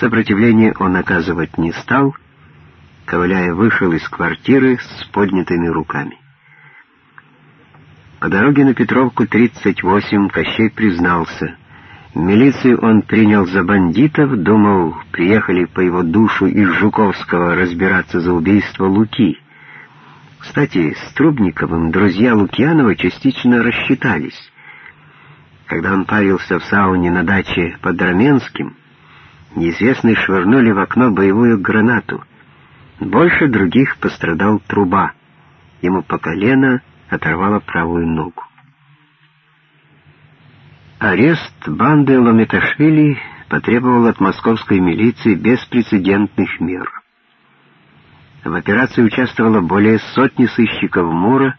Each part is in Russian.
Сопротивление он оказывать не стал, ковыляя вышел из квартиры с поднятыми руками. По дороге на Петровку 38 Кощей признался. Милицию он принял за бандитов, думал, приехали по его душу из Жуковского разбираться за убийство Луки. Кстати, с Трубниковым друзья Лукьянова частично рассчитались. Когда он парился в сауне на даче под Раменским, неизвестные швырнули в окно боевую гранату. Больше других пострадал труба. Ему по колено оторвало правую ногу. Арест банды Лометашвили потребовал от московской милиции беспрецедентных мер. В операции участвовало более сотни сыщиков МУРа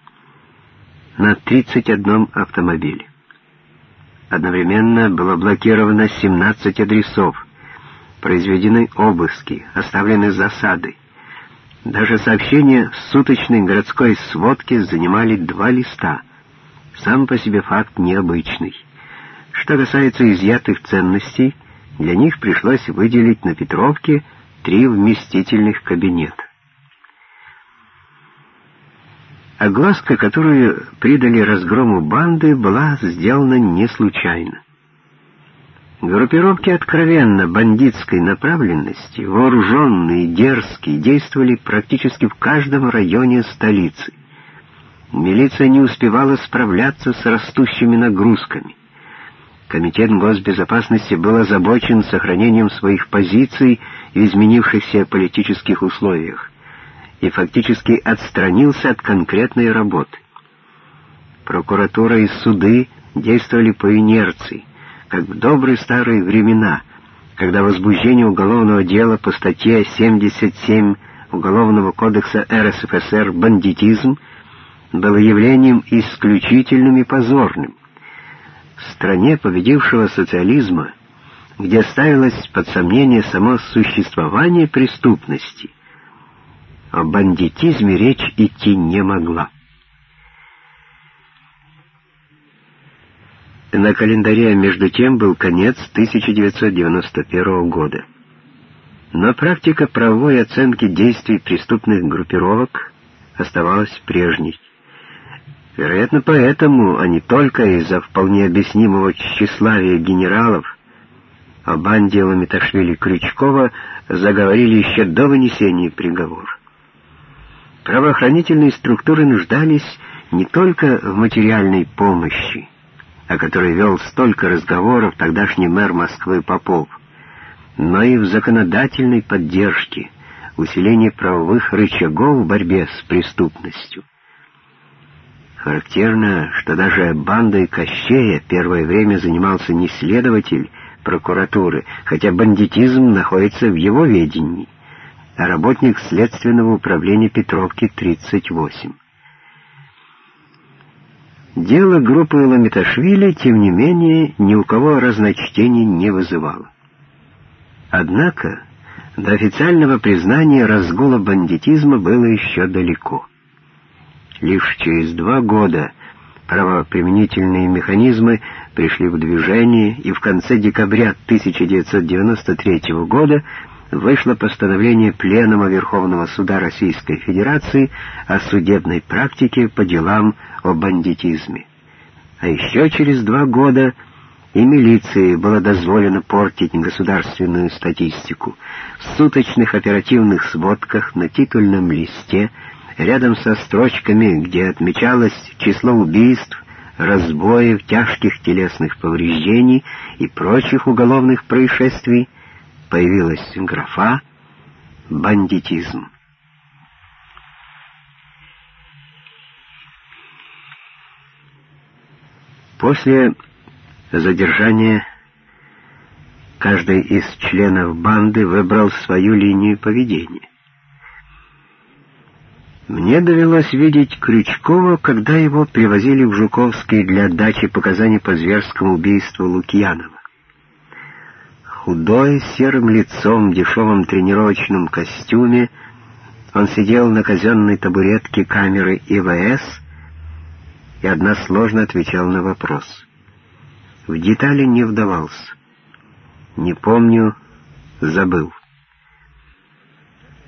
на 31 автомобиле. Одновременно было блокировано 17 адресов, произведены обыски, оставлены засады. Даже сообщения в суточной городской сводке занимали два листа. Сам по себе факт необычный. Что касается изъятых ценностей, для них пришлось выделить на Петровке три вместительных кабинета. Огласка, которую придали разгрому банды, была сделана не случайно. Группировки откровенно бандитской направленности, вооруженные, дерзкие, действовали практически в каждом районе столицы. Милиция не успевала справляться с растущими нагрузками. Комитет госбезопасности был озабочен сохранением своих позиций в изменившихся политических условиях и фактически отстранился от конкретной работы. Прокуратура и суды действовали по инерции, как в добрые старые времена, когда возбуждение уголовного дела по статье 77 Уголовного кодекса РСФСР «Бандитизм» было явлением исключительным и позорным. В стране победившего социализма, где ставилось под сомнение само существование преступности – о бандитизме речь идти не могла. На календаре, между тем, был конец 1991 года. Но практика правовой оценки действий преступных группировок оставалась прежней. Вероятно, поэтому, а не только из-за вполне объяснимого тщеславия генералов, о банде Ламиташвили-Крючкова заговорили еще до вынесения приговора. Правоохранительные структуры нуждались не только в материальной помощи, о которой вел столько разговоров тогдашний мэр Москвы Попов, но и в законодательной поддержке, усилении правовых рычагов в борьбе с преступностью. Характерно, что даже бандой Кощея первое время занимался не следователь прокуратуры, хотя бандитизм находится в его ведении а работник Следственного управления Петровки 38. Дело группы Ламиташвили, тем не менее, ни у кого разночтений не вызывало. Однако до официального признания разгула бандитизма было еще далеко. Лишь через два года правоприменительные механизмы пришли в движение, и в конце декабря 1993 года вышло постановление Пленума Верховного Суда Российской Федерации о судебной практике по делам о бандитизме. А еще через два года и милиции было дозволено портить государственную статистику. В суточных оперативных сводках на титульном листе, рядом со строчками, где отмечалось число убийств, разбоев, тяжких телесных повреждений и прочих уголовных происшествий, появилась графа «бандитизм». После задержания каждый из членов банды выбрал свою линию поведения. Мне довелось видеть Крючкова, когда его привозили в Жуковский для дачи показаний по зверскому убийству Лукьянова худой, серым лицом, в дешевом тренировочном костюме, он сидел на казенной табуретке камеры ИВС и односложно отвечал на вопрос. В детали не вдавался. Не помню, забыл.